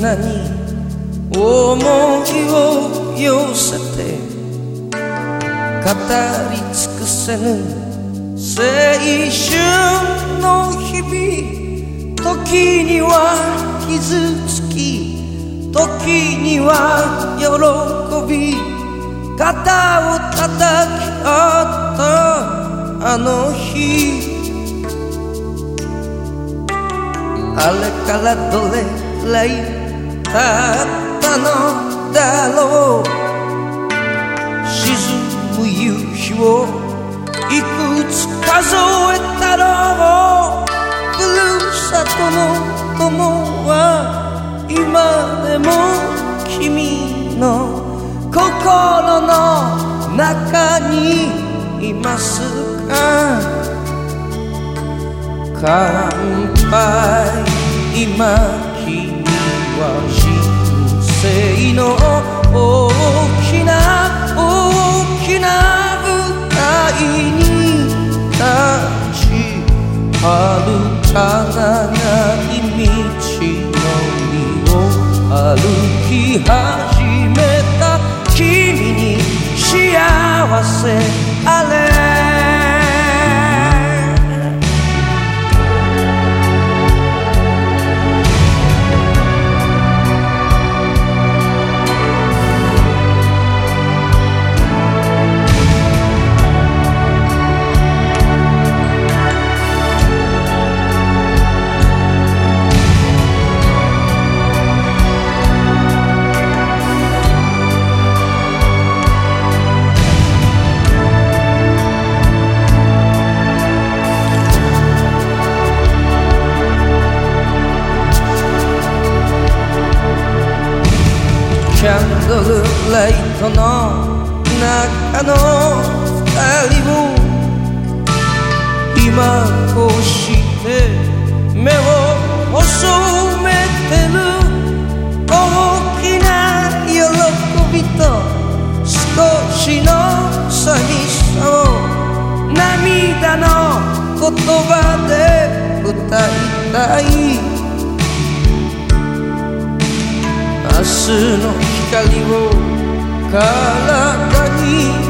ない絆に思いを寄せて語り尽くせぬ青春の日々時には傷つき時には喜び肩を叩き合ったあの日。あれからどれくらい経ったのだろう沈む夕日をいくつ数えたろう。ふるさとの友は今でも君の心の中にいますか？乾杯。今は人生の大きな大きな舞台に立ち遥か長い道のりを歩き始めた。君に幸せあれ。ライトの中の二人を今こうして目を細めてる大きな喜びと少しの寂しさを涙の言葉で歌いたい。明日の光を体に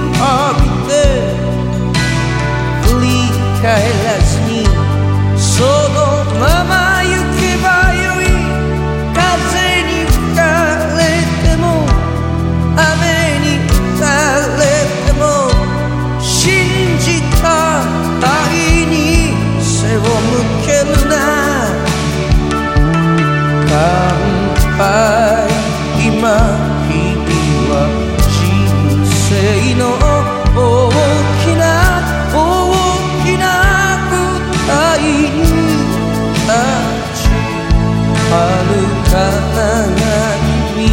の大きな大きな舞台ちかな道の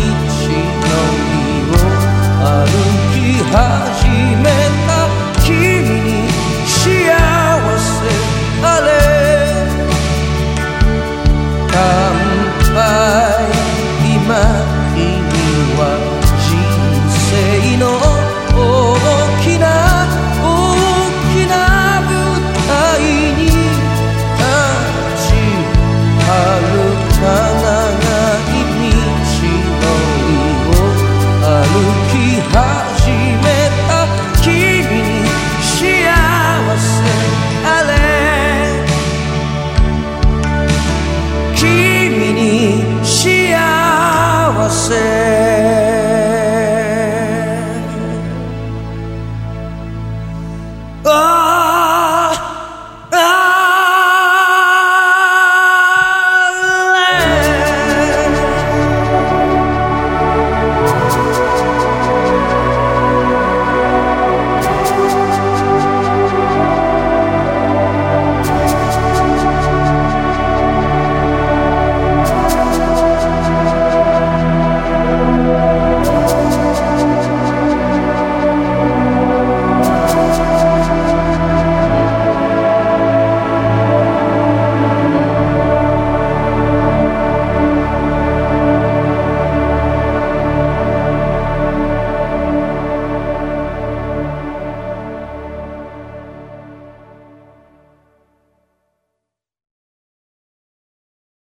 りを歩き始め